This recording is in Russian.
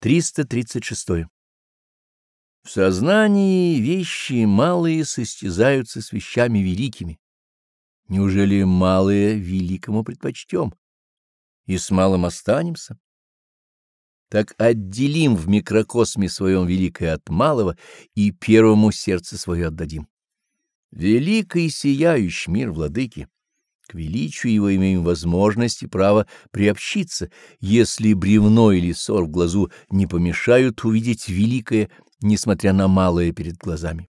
336. В сознании вещи малые состязаются с вещами великими. Неужели малое великому предпочтем? И с малым останемся? Так отделим в микрокосме своем великое от малого и первому сердце свое отдадим. Великий сияющий мир владыки к величию его имеем возможность и право приобщиться, если бревно или ссор в глазу не помешают увидеть великое, несмотря на малое перед глазами.